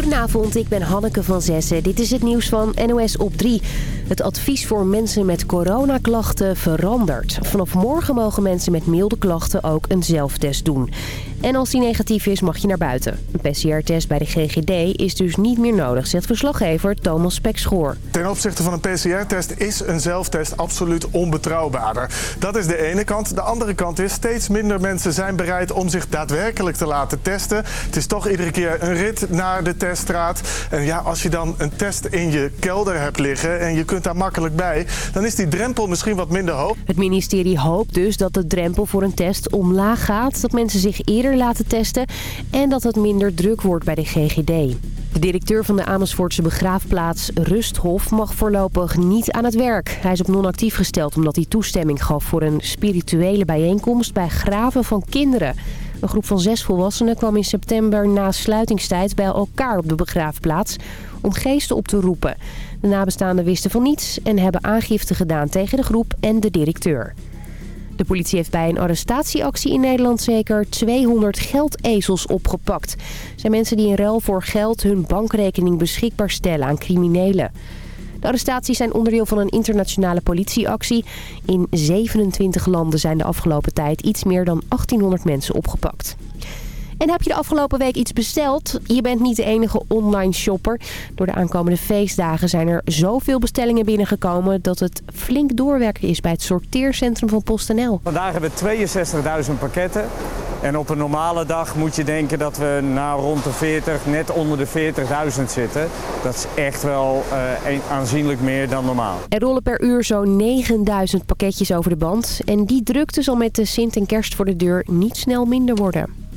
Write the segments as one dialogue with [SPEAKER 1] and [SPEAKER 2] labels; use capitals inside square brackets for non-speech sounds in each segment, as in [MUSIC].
[SPEAKER 1] Goedenavond, ik ben Hanneke van Zessen. Dit is het nieuws van NOS op 3. Het advies voor mensen met coronaklachten verandert. Vanaf morgen mogen mensen met milde klachten ook een zelftest doen. En als die negatief is, mag je naar buiten. Een PCR-test bij de GGD is dus niet meer nodig, zegt verslaggever Thomas Spekschoor.
[SPEAKER 2] Ten opzichte van een PCR-test is een zelftest absoluut onbetrouwbaarder. Dat is de ene kant. De andere kant is, steeds minder mensen zijn bereid om zich daadwerkelijk te laten testen. Het is toch iedere keer een rit naar de teststraat. En ja, als je dan een test in je kelder hebt liggen en je kunt daar makkelijk bij... dan is die drempel misschien wat minder hoog.
[SPEAKER 1] Het ministerie hoopt dus dat de drempel voor een test omlaag gaat. Dat mensen zich eerder laten testen en dat het minder druk wordt bij de GGD. De directeur van de Amersfoortse begraafplaats Rusthof mag voorlopig niet aan het werk. Hij is op non-actief gesteld omdat hij toestemming gaf voor een spirituele bijeenkomst bij graven van kinderen. Een groep van zes volwassenen kwam in september na sluitingstijd bij elkaar op de begraafplaats om geesten op te roepen. De nabestaanden wisten van niets en hebben aangifte gedaan tegen de groep en de directeur. De politie heeft bij een arrestatieactie in Nederland zeker 200 geldezels opgepakt. Het zijn mensen die in ruil voor geld hun bankrekening beschikbaar stellen aan criminelen. De arrestaties zijn onderdeel van een internationale politieactie. In 27 landen zijn de afgelopen tijd iets meer dan 1800 mensen opgepakt. En heb je de afgelopen week iets besteld? Je bent niet de enige online shopper. Door de aankomende feestdagen zijn er zoveel bestellingen binnengekomen... dat het flink doorwerken is bij het sorteercentrum van PostNL.
[SPEAKER 3] Vandaag hebben we 62.000 pakketten. En op een normale dag moet je denken dat we nou rond de 40, net onder de 40.000 zitten. Dat is echt wel uh, aanzienlijk meer dan normaal.
[SPEAKER 1] Er rollen per uur zo'n 9000 pakketjes over de band. En die drukte zal met de Sint en Kerst voor de deur niet snel minder worden.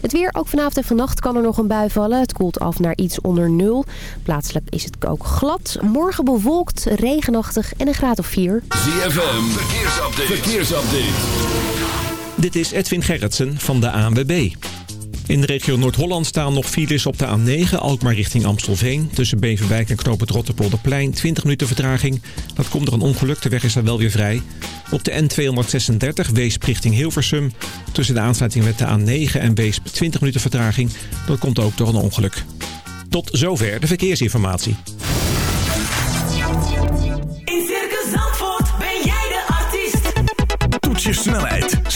[SPEAKER 1] Het weer, ook vanavond en vannacht kan er nog een bui vallen. Het koelt af naar iets onder nul. Plaatselijk is het ook glad. Morgen bewolkt, regenachtig en een graad of 4.
[SPEAKER 4] ZFM, verkeersupdate. verkeersupdate.
[SPEAKER 5] Dit is Edwin Gerritsen van de ANWB. In de regio Noord-Holland staan nog files op de A9, Alkmaar richting Amstelveen. Tussen Beverwijk en Knoop het Rotterpolderplein, 20 minuten vertraging. Dat komt door een ongeluk, de weg is daar wel weer vrij. Op de N236 Weesp richting Hilversum. Tussen de aansluiting met de A9 en Weesp 20 minuten vertraging. Dat komt ook door een ongeluk. Tot zover de verkeersinformatie.
[SPEAKER 6] In Circus Zandvoort ben jij de artiest.
[SPEAKER 7] Toets je snelheid,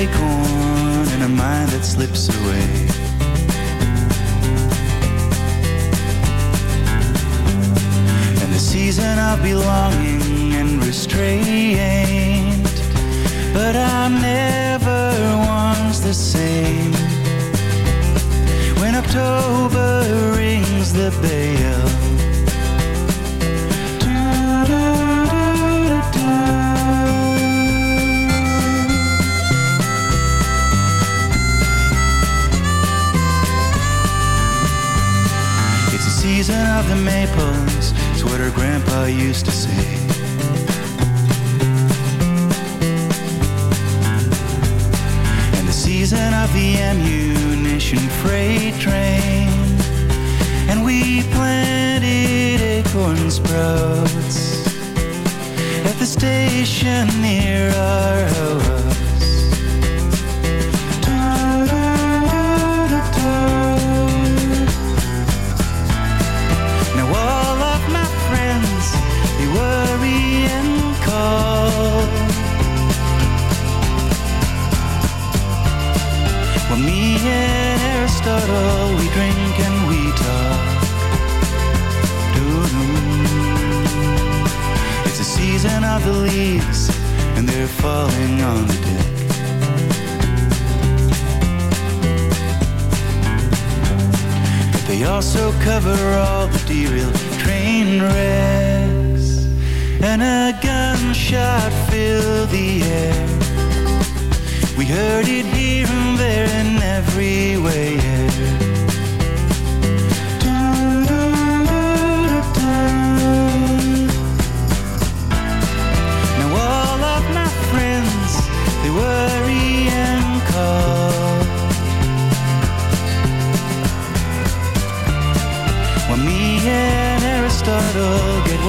[SPEAKER 8] Acorn and a mind that slips away. And the season of belonging and restraint. But I'm never once the same. When October rings the bell. Maples, it's what her grandpa used to say. And the season of the ammunition freight train. And we planted acorns bean sprouts at the station near our house. We drink and we talk. It's the season of the leaves, and they're falling on the deck. But they also cover all the derailed train wrecks, and a gunshot filled the air. We heard it here and there and everywhere. Now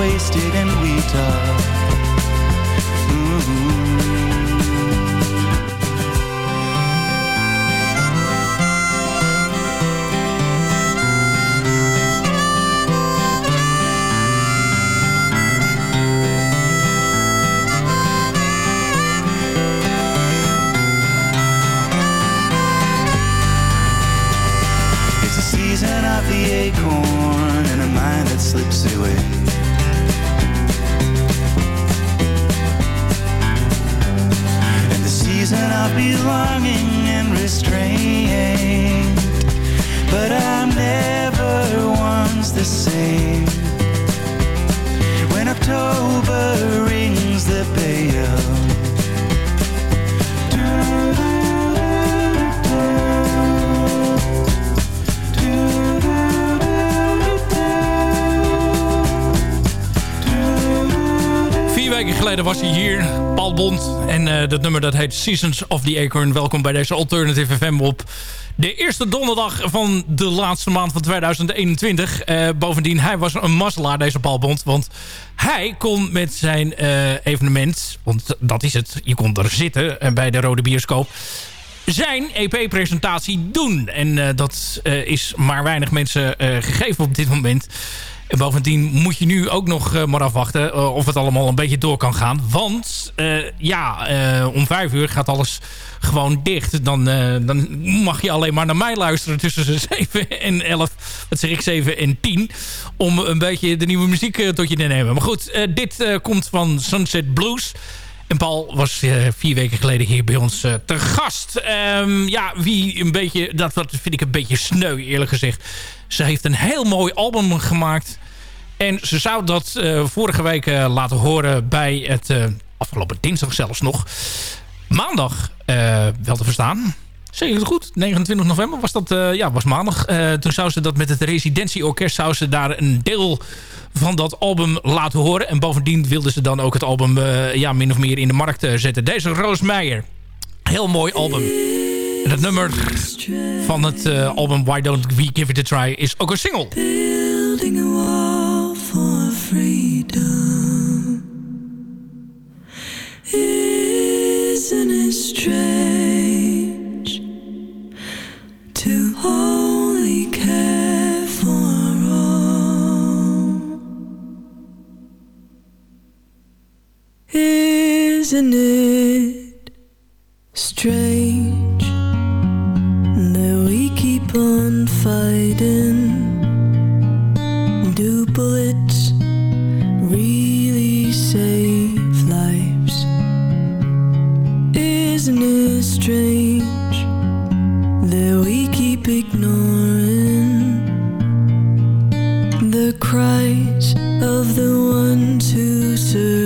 [SPEAKER 8] wasted and we talk. And restraint. But I'm never once the same. When October rings the bell.
[SPEAKER 9] Weken geleden was hij hier, Paul Bond. En eh, dat nummer dat heet Seasons of the Acorn. Welkom bij deze Alternative FM op de eerste donderdag van de laatste maand van 2021. Eh, bovendien, hij was een mazzelaar, deze Paul Bond. Want hij kon met zijn eh, evenement, want dat is het, je kon er zitten bij de Rode Bioscoop zijn EP-presentatie doen. En dat is maar weinig mensen gegeven op dit moment. En bovendien moet je nu ook nog eh, maar afwachten eh, of het allemaal een beetje door kan gaan. Want eh, ja, om vijf uur gaat alles gewoon dicht. Dan, dan mag je alleen maar naar mij luisteren tussen 7 en 11. Wat zeg ik, 7 en 10. Om een beetje de nieuwe muziek tot je te nemen. Maar goed, dit komt van Sunset Blues. En Paul was eh, vier weken geleden hier bij ons eh, te gast. Ehm, ja, wie een beetje... Dat, dat vind ik een beetje sneu, eerlijk gezegd. Ze heeft een heel mooi album gemaakt. En ze zou dat eh, vorige week laten horen bij het... afgelopen dinsdag zelfs nog. Maandag wel te verstaan. Ik het goed? 29 november was dat, ja, was maandag. Toen zou ze dat met het residentieorkest... zou ze daar een deel van dat album laten horen. En bovendien wilden ze dan ook het album eh, ja, min of meer in de markt eh, zetten. Deze Roos Meijer. Heel mooi album. En het nummer van het eh, album Why Don't We Give It A Try is ook een single.
[SPEAKER 10] Building a wall for freedom. Isn't it strange to only Isn't it strange that we keep on fighting? Do bullets really save lives? Isn't it strange that we keep ignoring the cries of the ones who survived?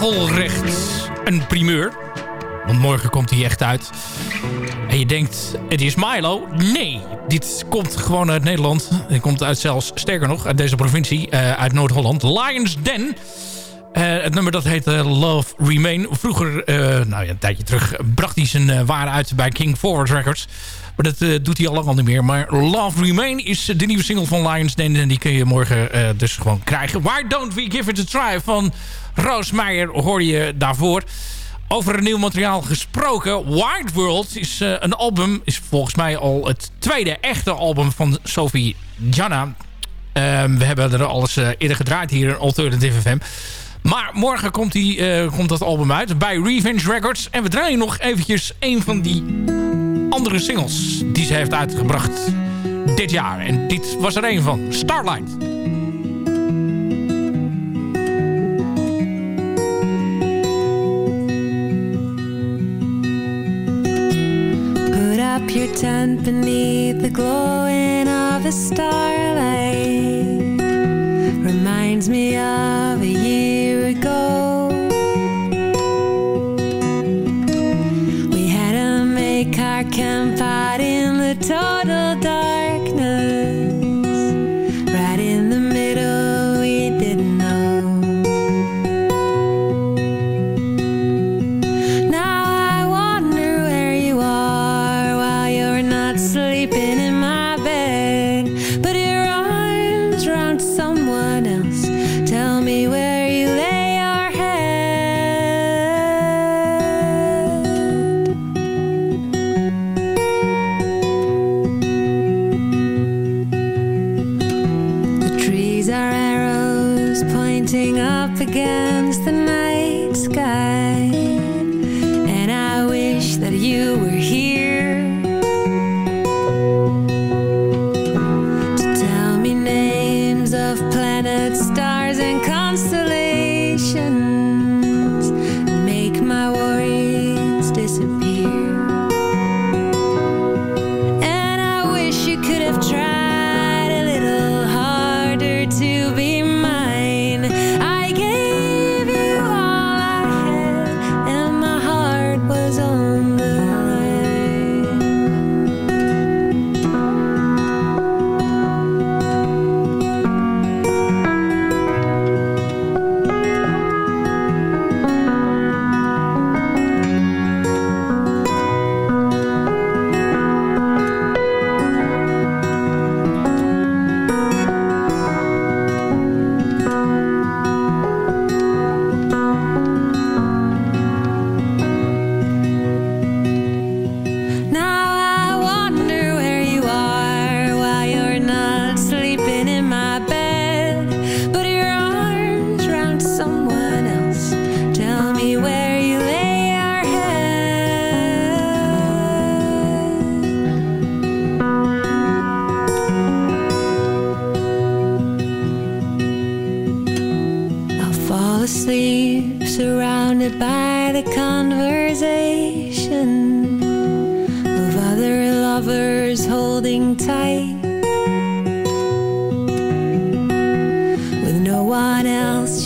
[SPEAKER 9] Regelrecht een primeur. Want morgen komt hij echt uit. En je denkt, het is Milo. Nee, dit komt gewoon uit Nederland. Het komt uit zelfs, sterker nog, uit deze provincie. eh, uit Noord-Holland. Lions Den. Eh, het nummer dat heet eh, Love Remain. Vroeger, nou ja, een tijdje terug, bracht hij zijn waar uit bij King Forward Records. Maar dat eh, doet hij al lang al niet meer. Maar Love Remain is de nieuwe single van Lions Den. En die kun je morgen eh, dus gewoon krijgen. Why Don't We Give It A Try van Roos Meijer hoor je daarvoor. Over een nieuw materiaal gesproken. Wild World is eh, een album. Is volgens mij al het tweede echte album van Sophie Janna. Ehm, we hebben er alles eh, eerder gedraaid hier in Alternative FM. Maar morgen komt, die, eh, komt dat album uit bij Revenge Records. En we draaien nog eventjes een van die andere singles die ze heeft uitgebracht dit jaar. En dit was er een van. Starlight.
[SPEAKER 11] Put up your tent beneath the glowing of the starlight. Reminds me of a year ago. In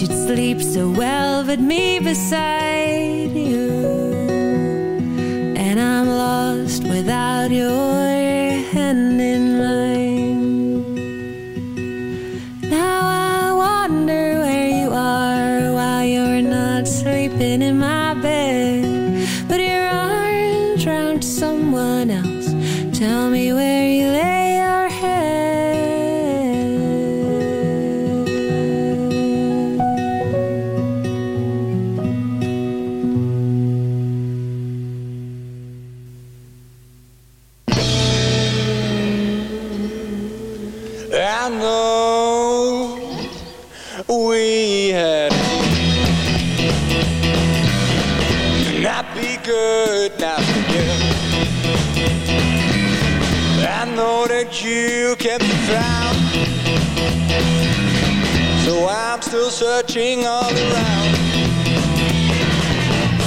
[SPEAKER 11] you'd sleep so well with me beside you. And I'm lost without your
[SPEAKER 12] still searching all around.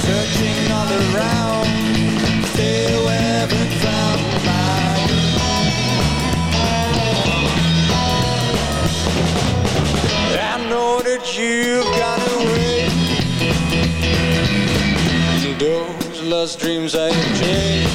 [SPEAKER 12] Searching all around. Still haven't found my I know that you've gone away. Those lost dreams I chased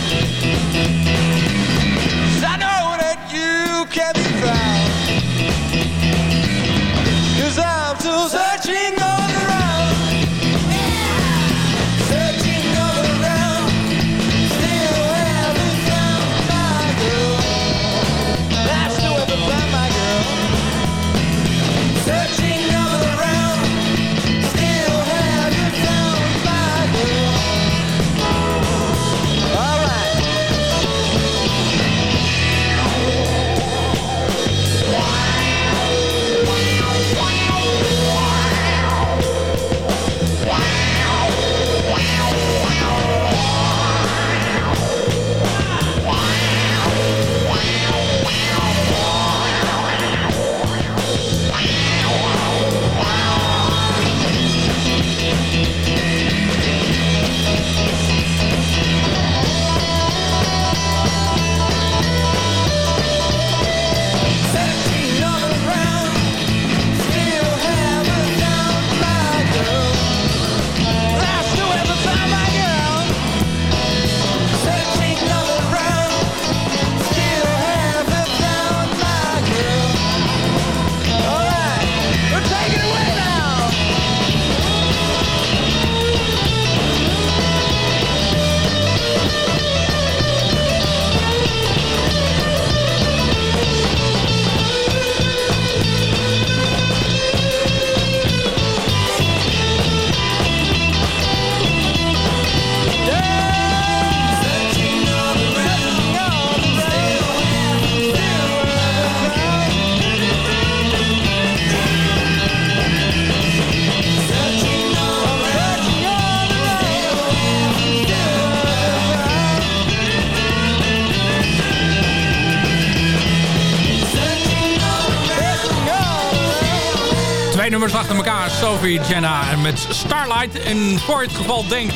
[SPEAKER 11] Sophie, Jenna en met Starlight. En voor het geval denkt...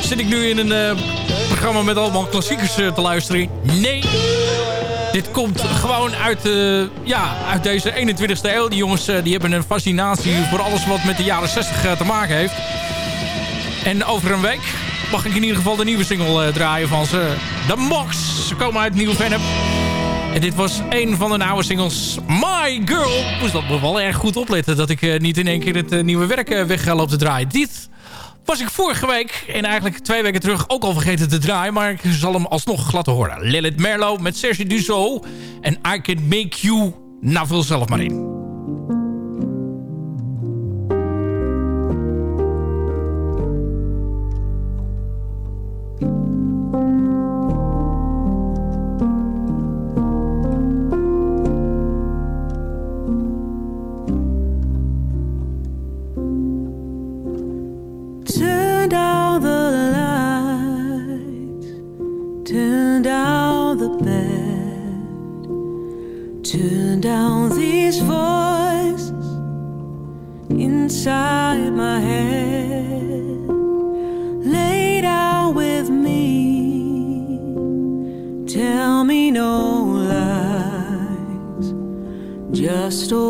[SPEAKER 11] Zit ik nu in een eh, programma met allemaal klassiekers eh, te luisteren? Nee. Dit komt gewoon uit, eh, ja, uit deze 21ste eeuw. Die jongens die hebben een fascinatie voor alles wat met de jaren 60 eh, te maken heeft. En over een week mag ik in ieder geval de nieuwe single draaien van ze. The Mox. Ze komen uit Nieuw-Vennep. En dit was een van de oude singles. My Girl. Moest dat wel erg goed opletten dat ik eh, niet in één keer het eh, nieuwe werk eh, weg ga lopen te draaien. Dit was ik vorige week en eigenlijk twee weken terug ook al vergeten te draaien. Maar ik zal hem alsnog laten horen. Lilith Merlo met Serge Dussault en I Can Make You. Nou, vul zelf maar in.
[SPEAKER 9] crystal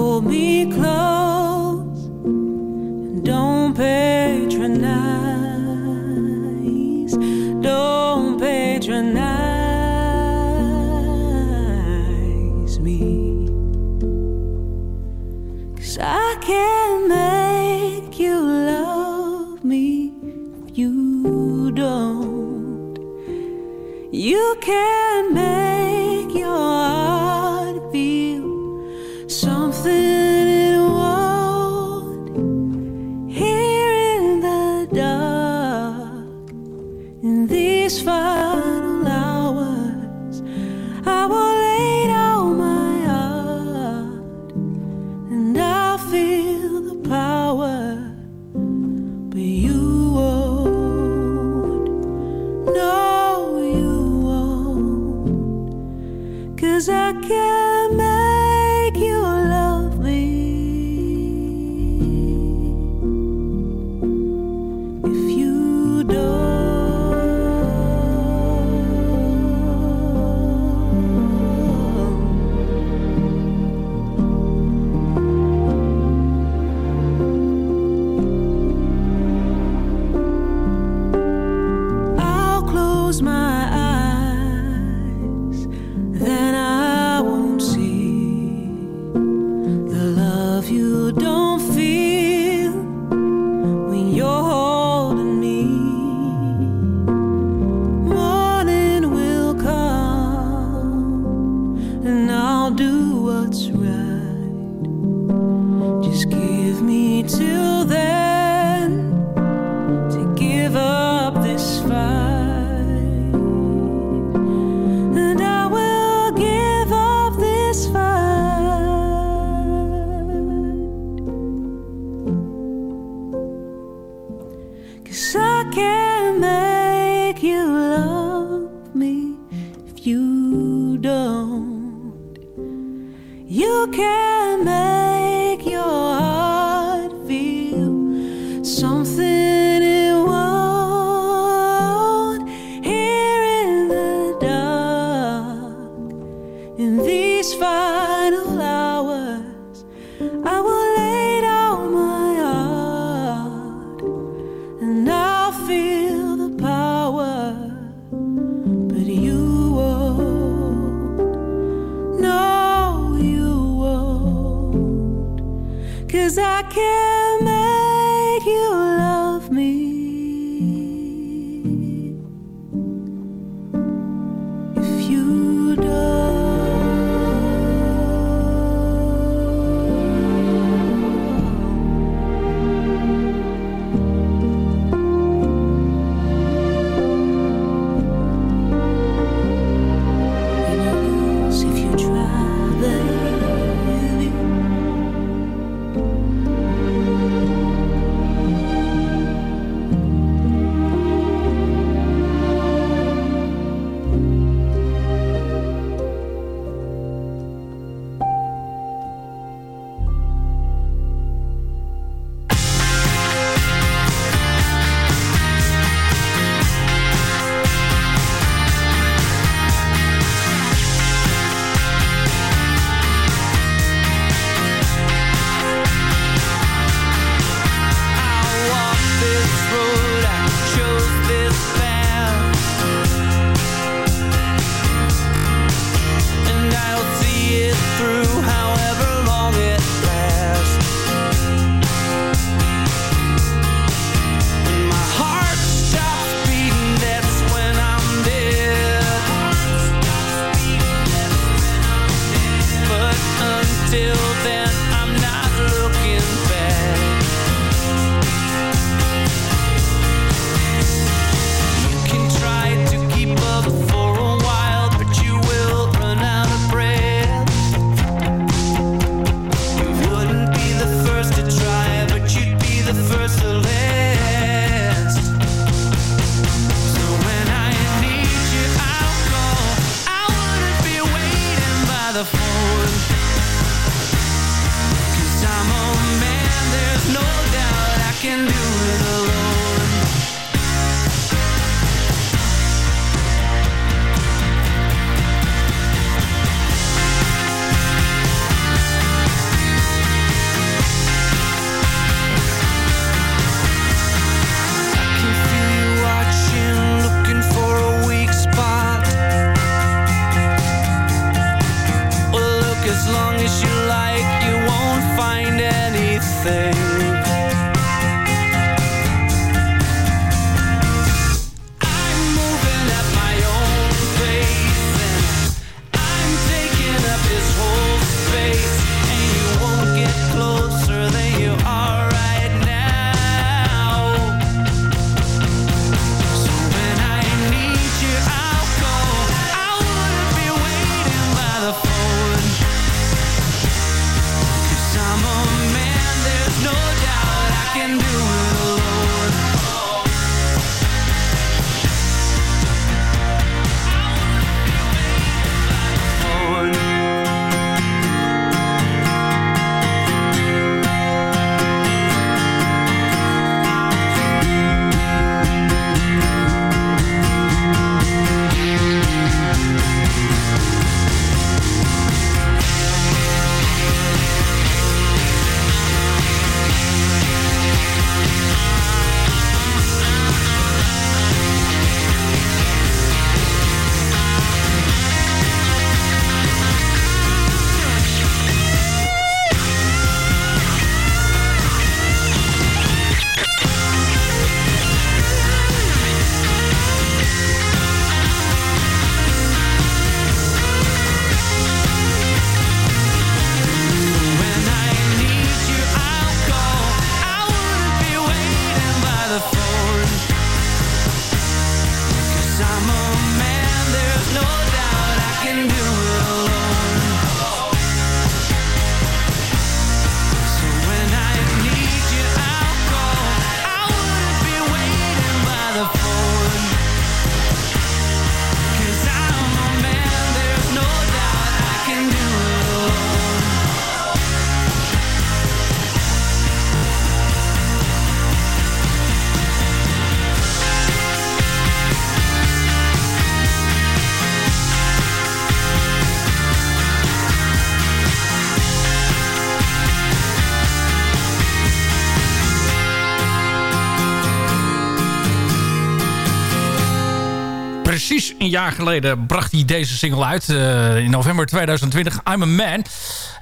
[SPEAKER 9] jaar geleden bracht hij deze single uit. eh, in november 2020, I'm a Man.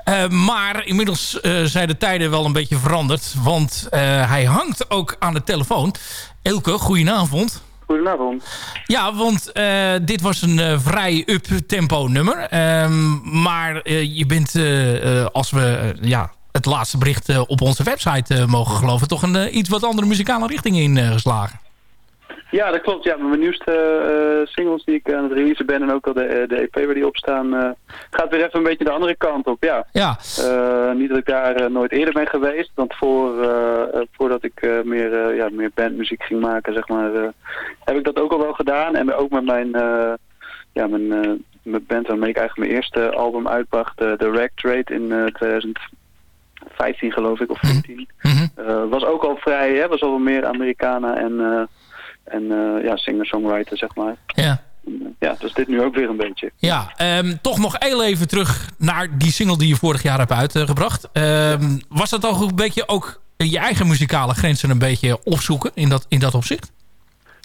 [SPEAKER 9] Eh, maar inmiddels eh, zijn de tijden wel een beetje veranderd. Want hij hangt ook aan de telefoon. Elke, goedenavond.
[SPEAKER 13] Goedenavond.
[SPEAKER 9] Ja, want dit was een vrij up-tempo nummer. Ehm, maar je bent, als we ja, het laatste bericht op onze website mogen geloven... toch een iets wat andere muzikale richting ingeslagen.
[SPEAKER 13] Ja, dat klopt. Ja, mijn nieuwste eh, singles die ik aan het releasen ben en ook al de, eh, de EP waar die op staan, eh, gaat weer even een beetje de andere kant op. Ja.
[SPEAKER 9] Ja.
[SPEAKER 13] Niet dat ik daar nooit eerder ben geweest, want voor, voordat ik meer, eh, ja, meer bandmuziek ging maken, zeg maar, heb ik dat ook al wel gedaan. En ook met mijn, eh, ja, mijn, eh, mijn band waarmee ik eigenlijk mijn eerste album uitbracht, The Rag Trade in eh, 2015 geloof ik, of 14. Eh, was ook al vrij, hè, was al wel meer Americana en, en eh, ja, singer-songwriter, zeg maar.
[SPEAKER 9] Ja.
[SPEAKER 13] Ja, dus dit nu ook weer een beetje.
[SPEAKER 9] Ja, ehm, toch nog heel even terug naar die single die je vorig jaar hebt uitgebracht. Ehm, was dat toch een beetje ook je eigen muzikale grenzen een beetje opzoeken in dat, in dat opzicht?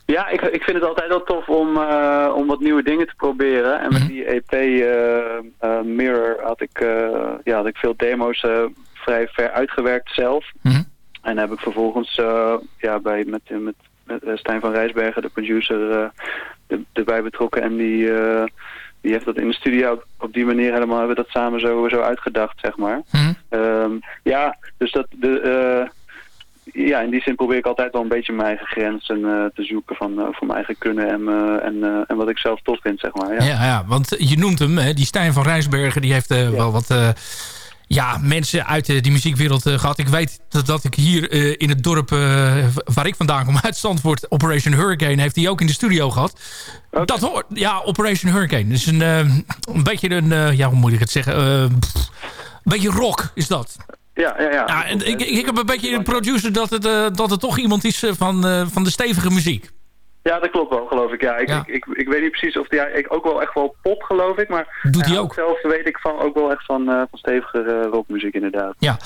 [SPEAKER 13] Ja, ik, ik vind het altijd wel tof om, eh, om wat nieuwe dingen te proberen. En met die EP eh, eh, Mirror had ik, eh, ja, had ik veel demo's eh, vrij ver uitgewerkt zelf. En heb ik vervolgens eh, ja, bij, met, met, eh, Stijn van Rijsbergen, de producer, eh, er- erbij betrokken. En die, eh, die heeft dat in de studio op, die manier helemaal hebben we dat samen zo, zo uitgedacht, zeg maar. Ehm, ja, dus dat... De, eh, ja, in die zin probeer ik altijd wel een beetje mijn eigen grenzen eh, te zoeken van, eh, voor mijn eigen kunnen en, eh, en, eh, en wat ik zelf tof vind, zeg maar. Ja.
[SPEAKER 9] Ja, ja want je noemt hem, hè, die Stijn van Rijsbergen, die heeft eh, wel wat eh, ja, mensen uit eh, die muziekwereld eh, gehad. Ik weet dat, dat ik hier eh, in het dorp waar ik vandaan kom, [LAUGHS] uit Zandvoort, Operation Hurricane, heeft hij ook in de studio gehad. Dat hoort, ja, Operation Hurricane. Dus een, een beetje een, ja, hoe moet ik het zeggen, een beetje rock is dat.
[SPEAKER 13] Ja, ja, ja.
[SPEAKER 9] Ja, en ik, ik heb een beetje een producer dat het, dat het toch iemand is van, van de stevige muziek.
[SPEAKER 13] Ja, dat klopt wel, geloof ik. Ja, ik, Ik, ik, ik weet niet precies of hij ik ook wel echt wel pop, geloof ik. Maar
[SPEAKER 9] Doet hij ook?
[SPEAKER 13] Zelf weet ik van ook wel echt van, eh, van stevige eh, rockmuziek, inderdaad.
[SPEAKER 9] Ja,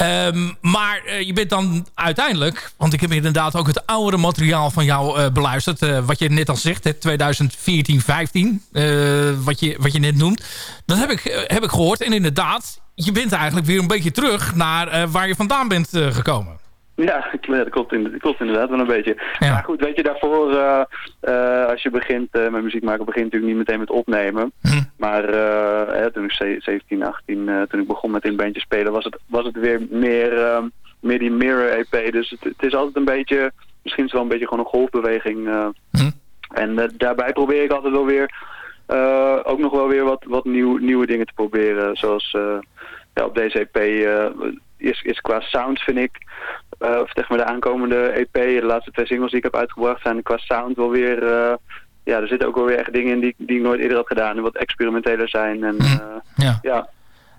[SPEAKER 9] Ehm, maar eh, je bent dan uiteindelijk... want ik heb inderdaad ook het oudere materiaal van jou beluisterd... wat je net al zegt, hè, 2014, 15, eh, wat, je, wat je net noemt. Dat heb ik, heb ik gehoord. En inderdaad, je bent eigenlijk weer een beetje terug... naar waar je vandaan bent gekomen.
[SPEAKER 13] Ja, [LAUGHS] dat klopt, dat klopt inderdaad wel een beetje. Maar goed, weet je, daarvoor, eh, eh, als je begint eh, met muziek maken, begint natuurlijk niet meteen met opnemen. Maar eh, hè, toen ik ze- 17, 18, eh, toen ik begon met in bandje spelen, was het, was het weer meer, eh, meer die mirror EP. Dus het, het is altijd een beetje, misschien is het wel een beetje gewoon een golfbeweging. eh. En eh, daarbij probeer ik altijd wel weer, eh, ook nog wel weer wat, wat nieuw, nieuwe dingen te proberen. Zoals eh, ja, op deze EP eh, is, is qua sound vind ik eh, of zeg maar de aankomende EP, de laatste twee singles die ik heb uitgebracht, zijn qua sound wel weer... eh, ja, er zitten ook wel weer echt dingen in die, die ik nooit eerder had gedaan. En wat experimenteler zijn. En, eh,
[SPEAKER 9] Ja.
[SPEAKER 13] ja.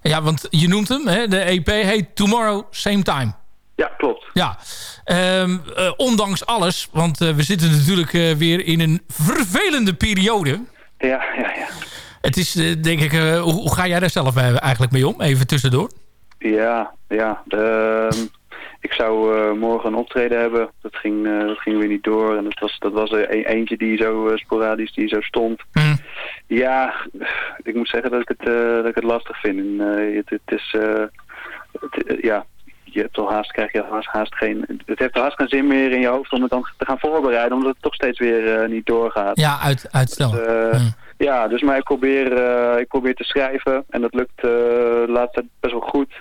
[SPEAKER 9] Ja, want je noemt hem, hè? de EP heet Tomorrow Same Time.
[SPEAKER 13] Ja, klopt.
[SPEAKER 9] Ja, Ehm, eh, ondanks alles, want we zitten natuurlijk weer in een vervelende periode.
[SPEAKER 13] Ja, ja, ja.
[SPEAKER 9] Het is, denk ik, hoe, ga jij daar zelf eigenlijk mee om? Even tussendoor.
[SPEAKER 13] Ja, ja. Ehm, ik zou eh, morgen een optreden hebben. Dat ging, eh, dat ging weer niet door. En dat was, dat was er een, eentje die zo eh, sporadisch die zo stond. Ja, ik moet zeggen dat ik het, dat ik het lastig vind. En, het, het is... het, ja, je hebt al haast, krijg je haast, haast geen... Het heeft haast geen zin meer in je hoofd om het dan te gaan voorbereiden. Omdat het toch steeds weer niet doorgaat.
[SPEAKER 9] Ja, uit, uitstellen.
[SPEAKER 13] Eh, Ja, dus maar ik probeer, ik probeer te schrijven en dat lukt tijd best wel goed.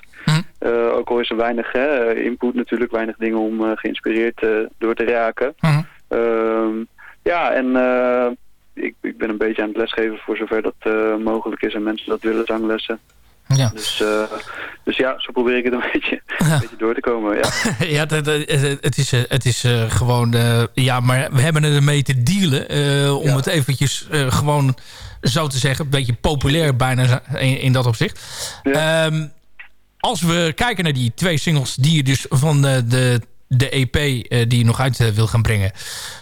[SPEAKER 13] Eh, ook al is er weinig hè, input natuurlijk, weinig dingen om eh, geïnspireerd eh, door te raken. Ehm, ja, en eh, ik, ik ben een beetje aan het lesgeven voor zover dat eh, mogelijk is en mensen dat willen, zanglessen.
[SPEAKER 9] Ja.
[SPEAKER 13] Dus, eh, dus ja, zo probeer ik het een [LAUGHS] beetje, een beetje door te komen. Ja. [LAUGHS]
[SPEAKER 9] ja, het, het, het is, eh, het is eh, gewoon... eh, ja, maar we hebben ermee te dealen. eh, om het eventjes eh, gewoon zo te zeggen... een beetje populair bijna in, in dat opzicht. Ehm, als we kijken naar die twee singles... die je dus van eh, de, de EP eh, die je nog uit eh, wil gaan brengen...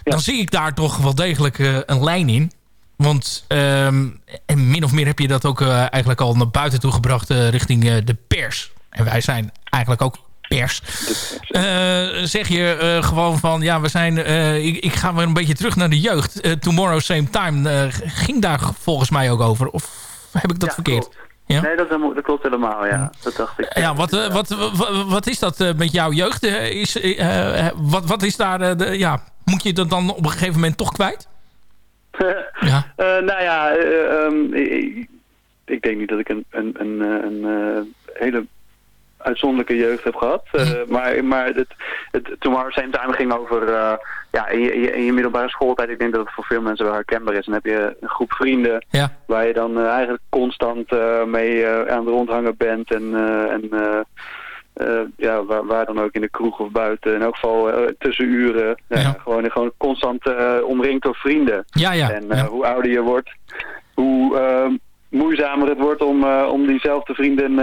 [SPEAKER 9] dan zie ik daar toch wel degelijk een lijn in. Want en min of meer heb je dat ook eigenlijk al naar buiten toe gebracht... richting de pers. En wij zijn eigenlijk ook pers. Zeg je gewoon van, ja, we zijn... ik, ik ga weer een beetje terug naar de jeugd. Tomorrow Same Time ging daar volgens mij ook over. Of heb ik dat verkeerd? Ja?
[SPEAKER 13] Nee, dat, dat klopt helemaal, ja. Dat dacht ik.
[SPEAKER 9] Ja, wat, eh, wat, wat, wat is dat eh, met jouw jeugd? Eh, Is, eh, eh, wat, wat is daar... eh, de, ja, moet je dat dan op een gegeven moment toch kwijt? [LAUGHS] Ja.
[SPEAKER 13] Eh, nou ja, eh, ehm, ik, ik denk niet dat ik een, een, een, eh, een, eh, hele uitzonderlijke jeugd heb gehad. Eh, maar maar het, het Tomorrow Same Time ging over uh, ja, in, je, in, je, middelbare schooltijd. Ik denk dat het voor veel mensen wel herkenbaar is. Dan heb je een groep vrienden
[SPEAKER 9] ja.
[SPEAKER 13] waar je dan uh, eigenlijk constant mee aan het rondhangen bent. En, en uh, ja, waar, waar, dan ook in de kroeg of buiten. In elk geval uh, tussenuren. Ja. Ja, gewoon, gewoon constant omringd door vrienden.
[SPEAKER 9] Ja, ja.
[SPEAKER 13] En hoe ouder je wordt, hoe ehm, moeizamer het wordt om, uh, om diezelfde vrienden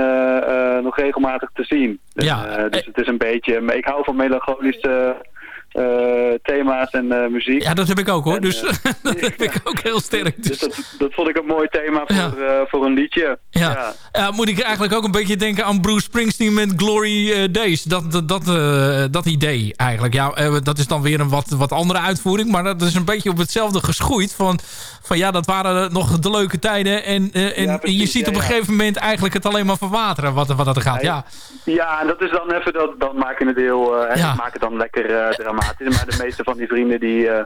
[SPEAKER 13] nog regelmatig te zien. Dus,
[SPEAKER 9] ja.
[SPEAKER 13] dus het is een beetje... Ik hou van melancholische... Uh, thema's en uh, muziek.
[SPEAKER 9] Ja, dat heb ik ook hoor. En, dus uh, [LAUGHS] dat heb ik ook heel sterk.
[SPEAKER 13] Dus, dus dat, dat, vond ik een mooi thema voor, ja. voor een liedje.
[SPEAKER 9] Ja. ja. moet ik eigenlijk ook een beetje denken aan Bruce Springsteen met Glory Days. Dat, dat, dat, dat idee eigenlijk. Ja, dat is dan weer een wat, wat andere uitvoering. Maar dat is een beetje op hetzelfde geschoeid. Van, van ja, dat waren nog de leuke tijden. En, en ja, precies, je ziet op een gegeven moment eigenlijk het alleen maar verwateren wat, wat dat er gaat. Ja,
[SPEAKER 13] ja en dat is dan even, dat, dan maak je het heel, uh, maak het dan lekker uh, dramatisch. Maar de meeste van die vrienden die, uh,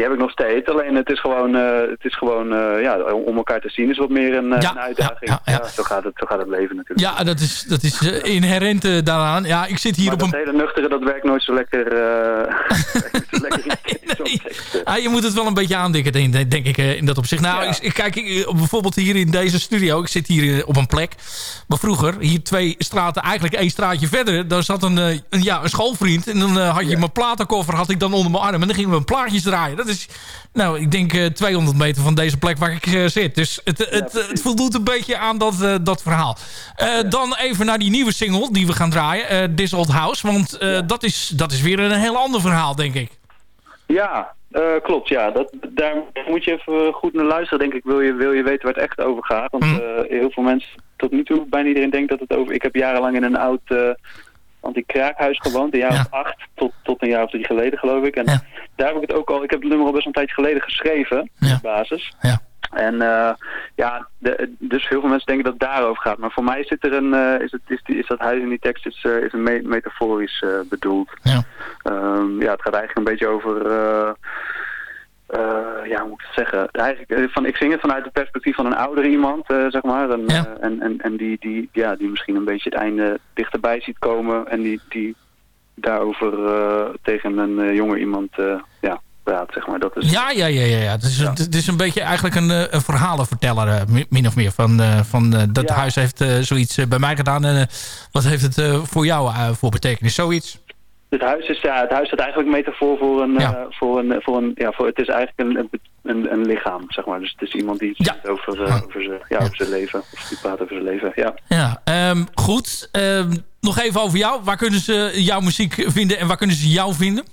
[SPEAKER 13] die heb ik nog steeds. Alleen het is gewoon, uh, het is gewoon uh, ja, om elkaar te zien is wat meer een, ja, een uitdaging. Ja, ja, zo, gaat het, zo gaat het leven natuurlijk.
[SPEAKER 9] Ja, dat is, dat is inherent daaraan. Ja, ik zit hier
[SPEAKER 13] maar
[SPEAKER 9] op
[SPEAKER 13] dat
[SPEAKER 9] een...
[SPEAKER 13] hele nuchtere, dat werkt nooit zo lekker... [LAUGHS] zo [LAUGHS] lekker
[SPEAKER 9] nee, nee. Ah, je moet het wel een beetje aandikken, denk, denk ik, in dat opzicht. Nou, ik, ik, kijk, ik, bijvoorbeeld hier in deze studio. Ik zit hier op een plek. Maar vroeger, hier twee straten, eigenlijk één straatje verder... daar zat een, een, ja, een schoolvriend. En dan had je mijn platenkoffer had ik dan onder mijn arm. En dan gingen we een plaatjes draaien. Dat is, nou, ik denk uh, 200 meter van deze plek waar ik uh, zit. Dus het, het, voldoet een beetje aan dat, uh, dat verhaal. Ja. Dan even naar die nieuwe single die we gaan draaien. This Old House. Want ja. dat, is, dat is weer een heel ander verhaal, denk ik.
[SPEAKER 13] Ja, klopt, ja. Dat, daar moet je even goed naar luisteren, denk ik. Wil je, wil je weten waar het echt over gaat? Want uh, heel veel mensen, tot nu toe, bijna iedereen denkt dat het over... Ik heb jarenlang in een oud uh, anti-kraakhuis gewoond, een jaar ja. of acht, tot, tot een jaar of drie geleden, geloof ik. En ja. daar heb ik het ook al... Ik heb het nummer al best een tijdje geleden geschreven, ja. op basis.
[SPEAKER 9] Ja.
[SPEAKER 13] En uh, ja, de, dus heel veel mensen denken dat het daarover gaat. Maar voor mij zit er een, uh, is, het, is, is dat huis in die tekst is, uh, is een me metaforisch bedoeld.
[SPEAKER 9] Ja.
[SPEAKER 13] Um, ja, het gaat eigenlijk een beetje over, ja, hoe moet ik het zeggen? Eigenlijk, van, ik zing het vanuit het perspectief van een oudere iemand, zeg maar. En,
[SPEAKER 9] ja.
[SPEAKER 13] en, en, en die, die, ja, die misschien een beetje het einde dichterbij ziet komen. En die, die daarover tegen een jonger iemand, ja, praat, zeg maar. Dat is...
[SPEAKER 9] Ja, ja, ja, ja. ja. Het, is, ja. het is een beetje eigenlijk een, een verhalenverteller, min of meer. Van, van dat ja. huis heeft zoiets bij mij gedaan. En wat heeft het voor jou voor betekenis? Zoiets?
[SPEAKER 13] Het huis is, ja, het huis staat eigenlijk een metafoor voor een,
[SPEAKER 9] Ja.
[SPEAKER 13] eh, voor een, voor een, ja, voor, het is eigenlijk een, een, een lichaam, zeg maar. Dus het is iemand die het over, eh, over, zijn, ja, over zijn leven, of die praat over zijn leven, ja.
[SPEAKER 9] Ja, ehm, goed. Ehm, nog even over jou. Waar kunnen ze jouw muziek vinden en waar kunnen ze jou vinden?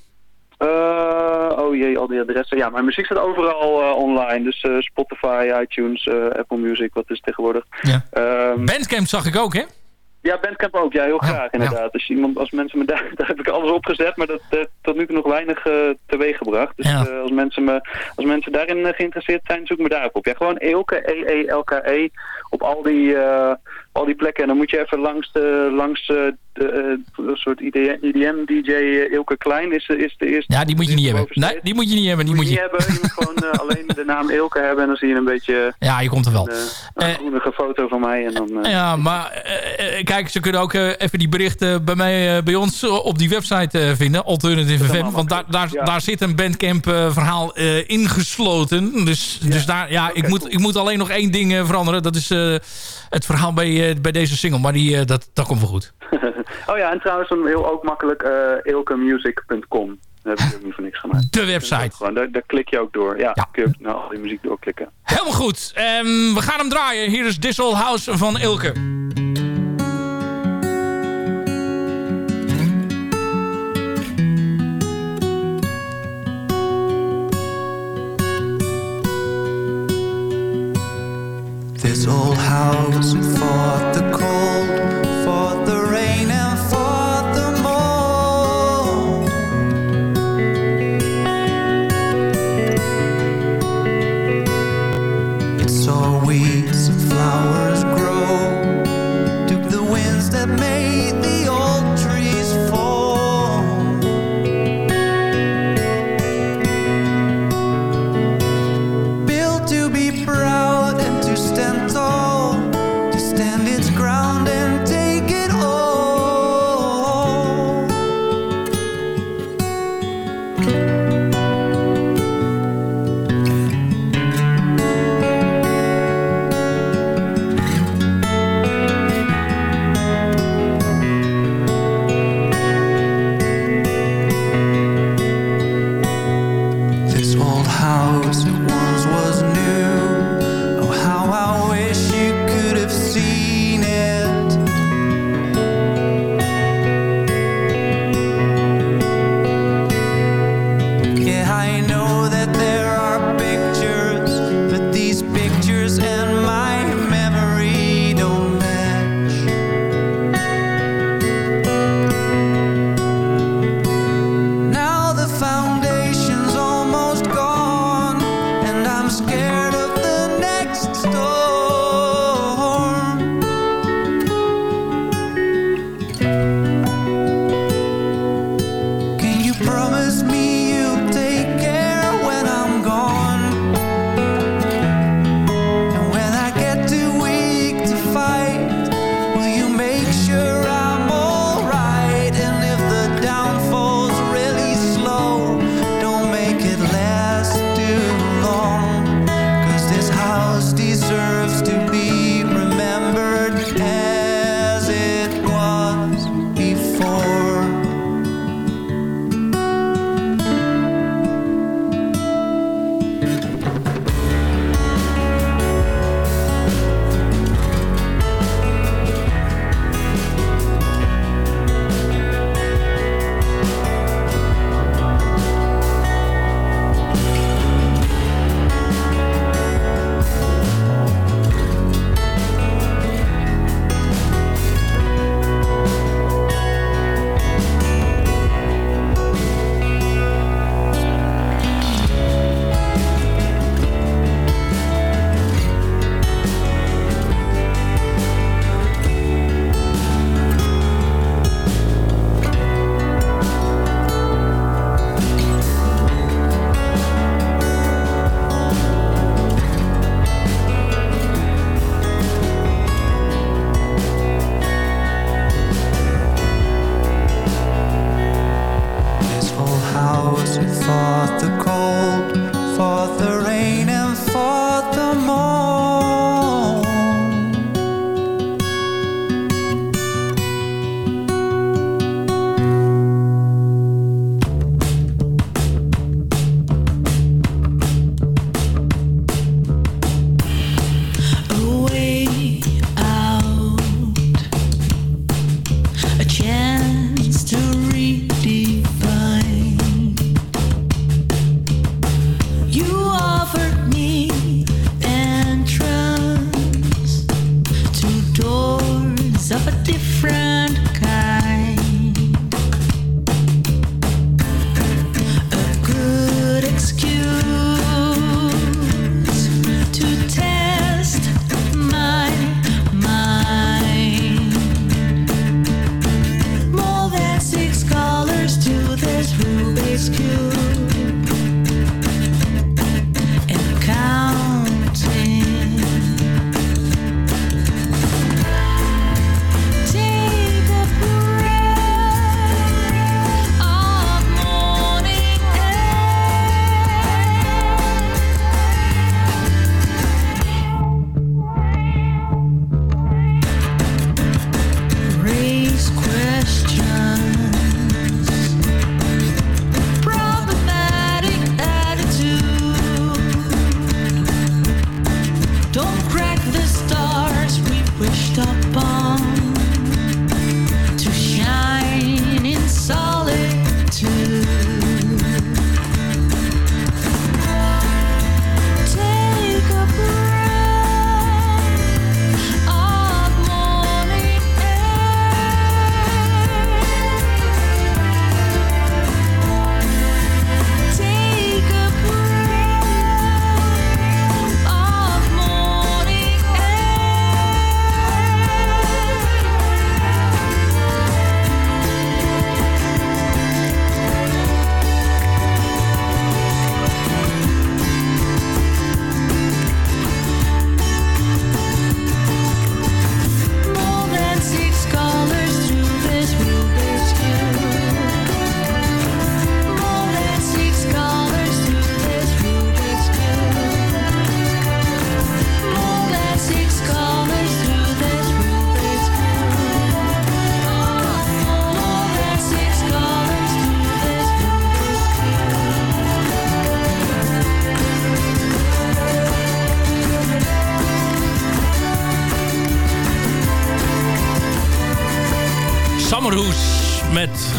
[SPEAKER 13] Eh, oh jee, al die adressen. Ja, mijn muziek staat overal online. Dus Spotify, iTunes, Apple Music, wat is het tegenwoordig.
[SPEAKER 9] Ja.
[SPEAKER 13] Ehm,
[SPEAKER 9] Bandcamp zag ik ook, hè?
[SPEAKER 13] Ja, Bandcamp ook. Ja, heel graag inderdaad. Dus iemand, als mensen me daar, [LAUGHS] daar heb ik alles opgezet, maar dat heeft tot nu toe nog weinig eh teweeg gebracht. Dus
[SPEAKER 9] Ja.
[SPEAKER 13] eh, als, mensen me, als mensen daarin eh, geïnteresseerd zijn, zoek me daarop op. Ja, gewoon Eelke, E-E-L-K-E, op al die, eh, al die plekken. En dan moet je even langs de, langs eh, de, eh, een soort IDM-DJ Eelke Klein is, is de eerste.
[SPEAKER 9] Ja, die moet je niet hebben. Nee, die moet je niet hebben. Die moet
[SPEAKER 13] je niet hebben. Je moet [LAUGHS] gewoon eh, alleen de naam Eelke hebben en dan zie je een beetje
[SPEAKER 9] Ja, je komt er wel.
[SPEAKER 13] een, eh, groenige foto van mij. En dan, eh,
[SPEAKER 9] Ja, maar eh, eh, kijk, ze kunnen ook eh, even die berichten bij mij, eh, bij ons eh, op die website eh, vinden, Alternative FM. Want daar, daar, daar zit een Bandcamp eh, verhaal eh, ingesloten. Dus, dus daar, ja, ik, moet, ik moet alleen nog één ding eh, veranderen. Dat is eh, het verhaal bij, eh, bij deze single. Maar die, eh, dat, dat komt wel goed. [LAUGHS]
[SPEAKER 13] oh ja, en trouwens heel ook makkelijk uh, eelkemusic.com. Daar heb ik ook niet voor niks gemaakt. [LAUGHS]
[SPEAKER 9] De website.
[SPEAKER 13] Gewoon, daar, daar klik je ook door. Ja, kun je naar al die muziek doorklikken.
[SPEAKER 9] Helemaal goed. Ehm, we gaan hem draaien. Hier is Old House van Ilke.
[SPEAKER 14] This old house fought the cold,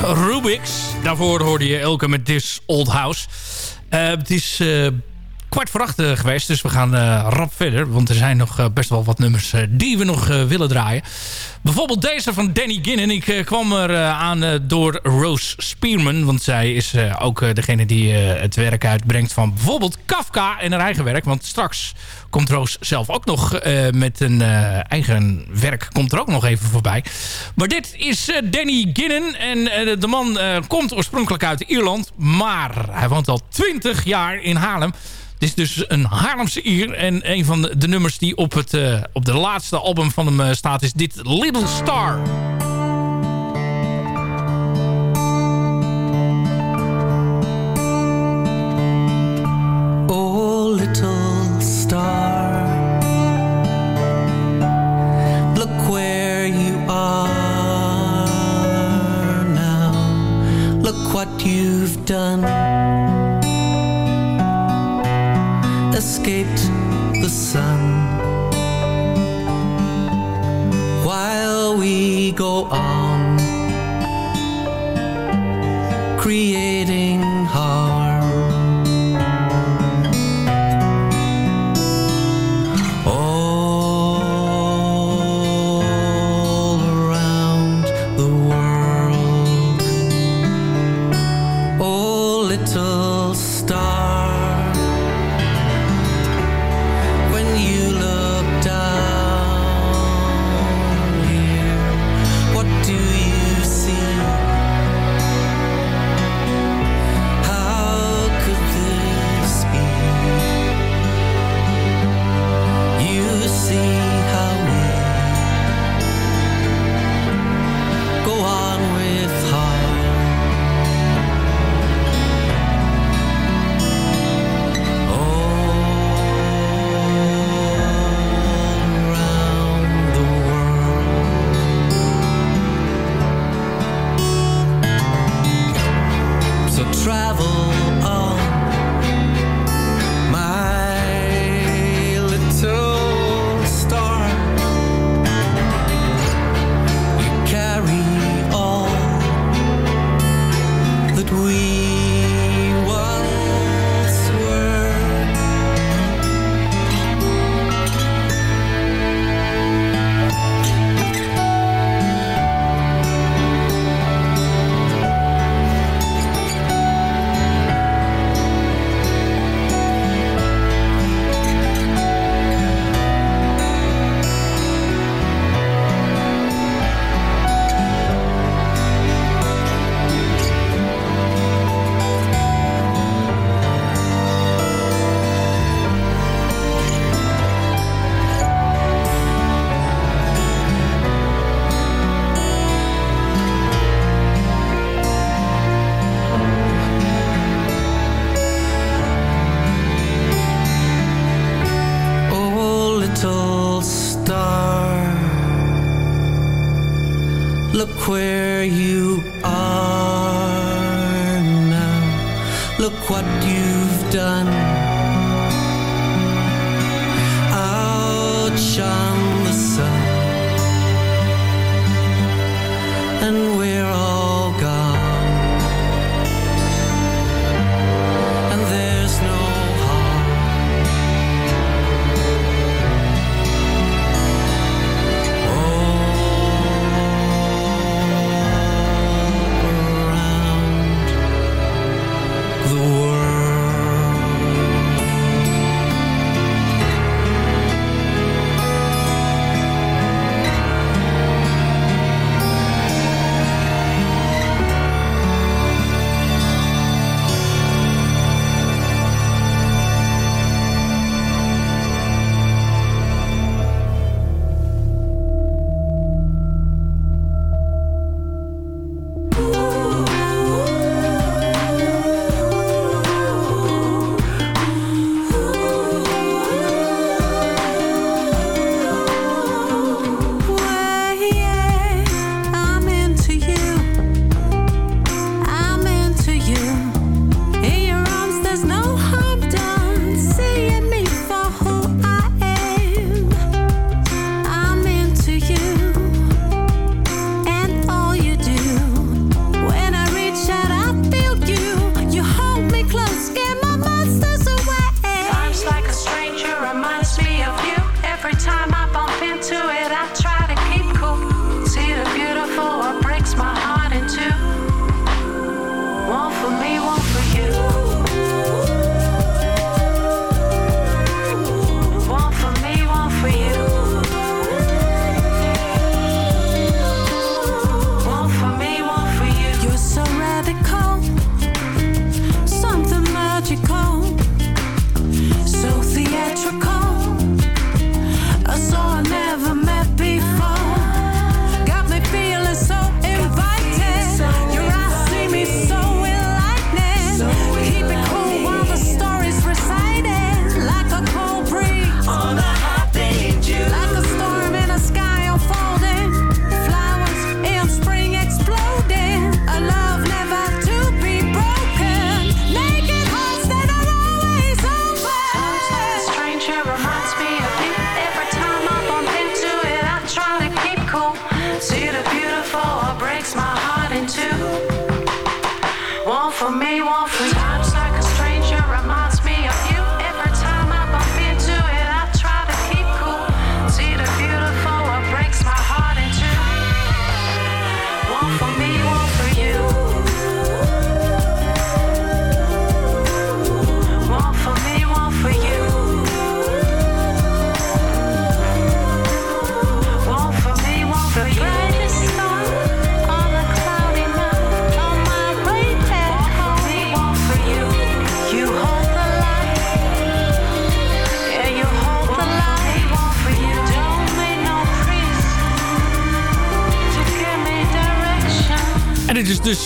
[SPEAKER 9] Rubix. Daarvoor hoorde je Elke met This Old House. Eh, het is eh, kwart voor acht eh, geweest, dus we gaan eh, rap verder. Want er zijn nog eh, best wel wat nummers die we nog willen draaien. Bijvoorbeeld deze van Danny Ginnon. Ik kwam er aan door Rose Spearman. Want zij is ook degene die het werk uitbrengt van bijvoorbeeld Kafka en haar eigen werk. Want straks komt Roos zelf ook nog met een eigen werk. Komt er ook nog even voorbij. Maar dit is Danny Ginnon. En de man komt oorspronkelijk uit Ierland. Maar hij woont al 20 jaar in Haarlem. Het is dus een Haarlemse Ier. En een van de, de nummers die op, het, eh, op de laatste album van hem eh, staat is dit Little Star.
[SPEAKER 15] Oh, little star, look where you are now. Look what you've done. Escaped the sun. While we go on creating where you are now. Look what you've done.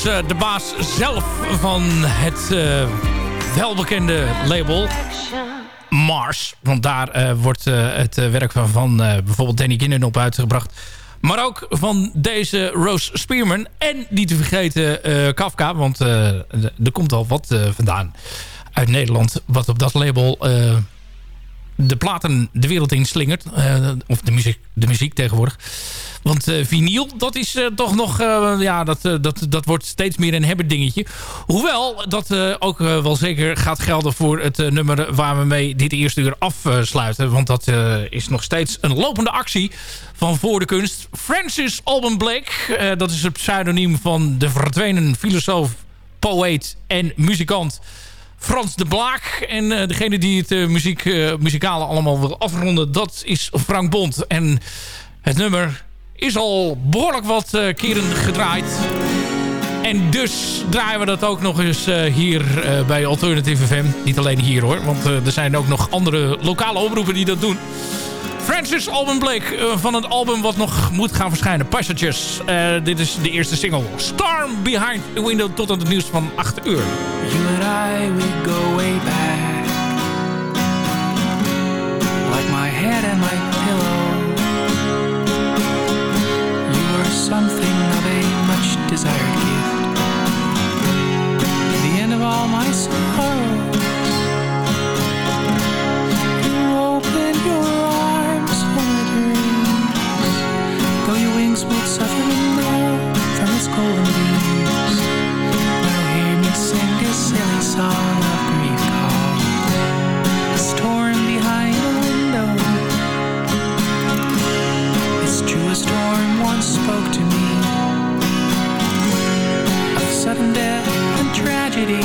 [SPEAKER 9] Eh, de baas zelf van het eh, welbekende label Mars. Want daar eh, wordt het werk van, van bijvoorbeeld Danny Ginnon op uitgebracht. Maar ook van deze Rose Spearman. En niet te vergeten Kafka. Want er komt al wat vandaan uit Nederland. Wat op dat label de platen de wereld in slingert. Of de muziek, de muziek tegenwoordig. Want eh, vinyl, dat is eh, toch nog... eh, ja, dat, dat, dat wordt steeds meer een hebben dingetje. Hoewel dat ook wel zeker gaat gelden voor het nummer... waar we mee dit eerste uur afsluiten. Want dat is nog steeds een lopende actie van Voor de Kunst. Francis Alban Blake, dat is het pseudoniem van de verdwenen filosoof, poëet en muzikant... Frans de Blaak. En degene die het muziek, muzikale allemaal wil afronden, dat is Frank Bond. En het nummer is al behoorlijk wat eh, keren gedraaid. En dus draaien we dat ook nog eens eh, hier eh, bij Alternative FM. Niet alleen hier hoor, want er zijn ook nog andere lokale omroepen die dat doen. Francis Alban Blake van het album wat nog moet gaan verschijnen. Passages. Dit is de eerste single. Storm Behind the Window tot aan het nieuws van 8 uur.
[SPEAKER 6] You and I, we go way back. Like my head and my pillow. Something of a much desired gift. The end of all my sorrows. You opened your arms for my dreams. Though your wings would suffer now from its golden beams. Now hear me sing a silly song storm once spoke to me. Of sudden death and tragedy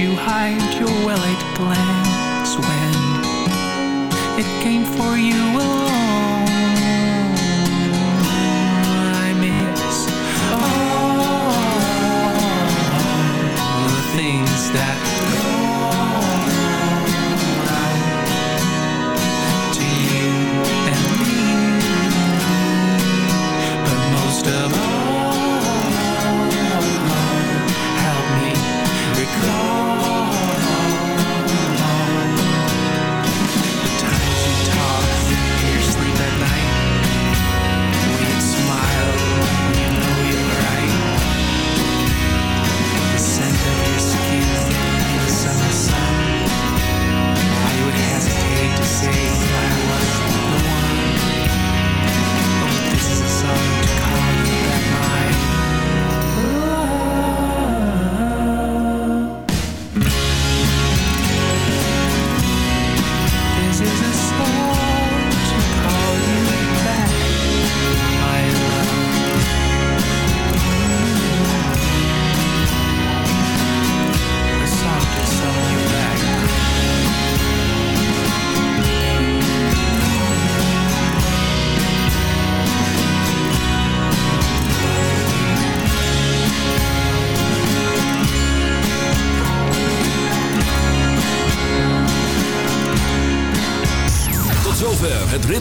[SPEAKER 6] you hide your well-lit plans when it came for you alone.